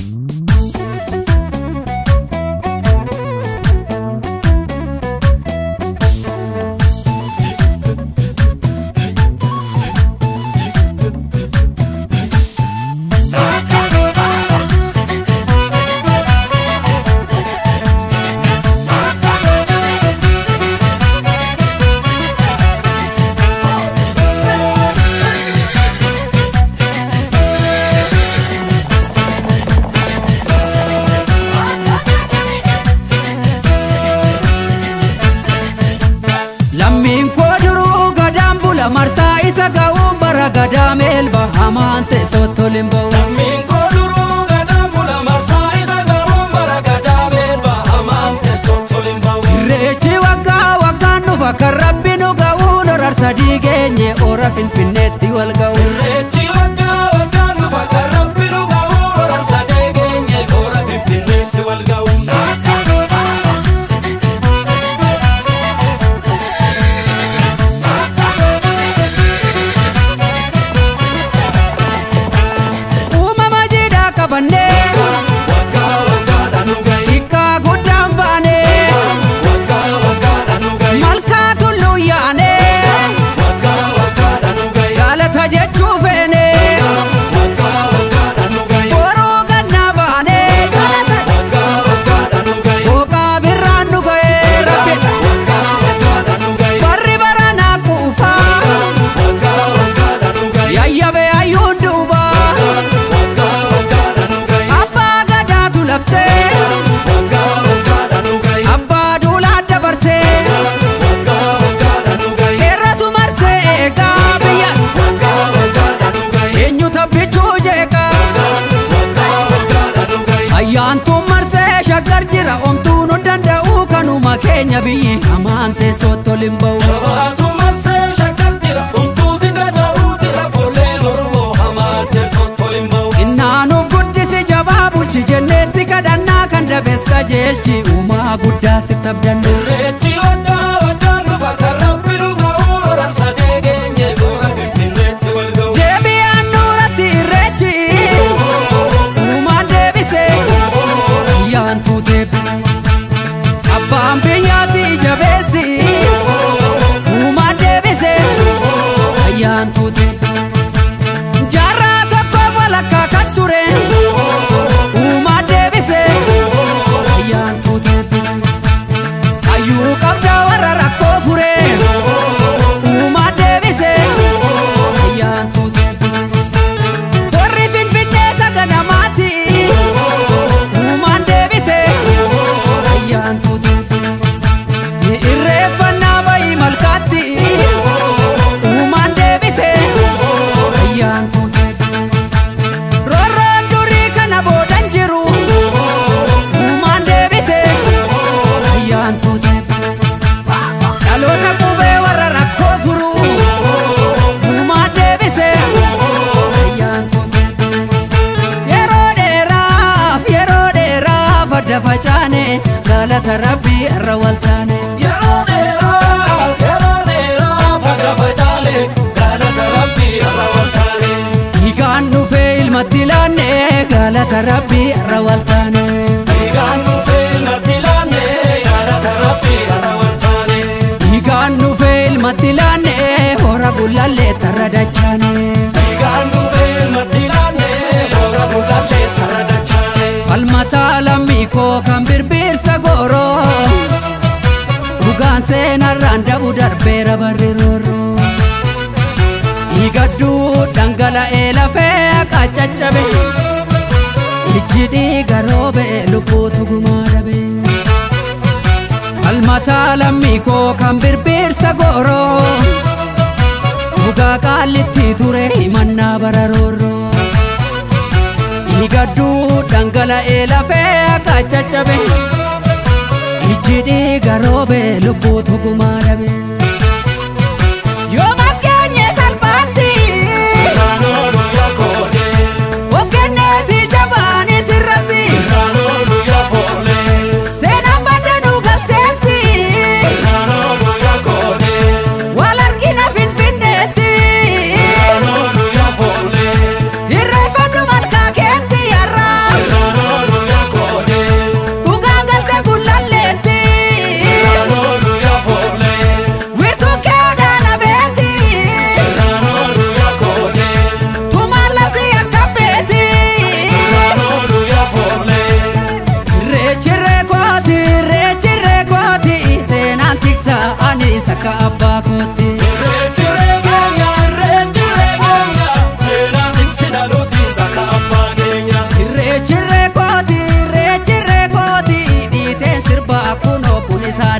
Mm-hmm. Isa ga'uun bara gadaa meelba hamaan teessootti ol hin ba'u. Lammiin koo duruu gadaan bula marsaa isa garuun bara gadaa meelba hamaan teessootti ol hin ba'u. Irreechi waggaa waggaan dhufa kan rabbi nu ga'uun horar sadii geenye ora finfinneetti wal ga'u. Irreechi keenya biyyi hamaan teessootti ol hin ba'u. Jabaatu marsee shakkar jira. Humtuu si dadhabuu jira. Fuulleen Oromoo hamaa teessootti ol hin ba'u. Innaanuuf guddisi jabaa bulchi jenneessi kadhannaa kan dabees qajeelchi uumaa guddaa sitti abdannu. والتاني قالت ربي الروالتاني يا راني راف يا راني راف فجالي قالت ربي الروالتاني يقانو في المدلاني قالت ربي الروالتاني يقانو في المدلاني قالت ربي الروالتاني يقانو في المدلاني ورب الله اللي تردجاني darbeera barri roorroo dhiigadduu dhangala'ee lafee qaccaccabe ijji dhiiga roobe lubbuutu gumaa dhabe falmataa lammii koo kan birbirsa gooroo dhugaa qaallitti ture himannaa bara roorroo dhiigadduu dhangala'ee lafee qaccaccabe ijji dhiiga roobe lubbuutu gumaa dhabe akka abbaa kootti. Irreechi irree kooti irreechi irree kooti dhiiteen sirba kunoo kun isaa.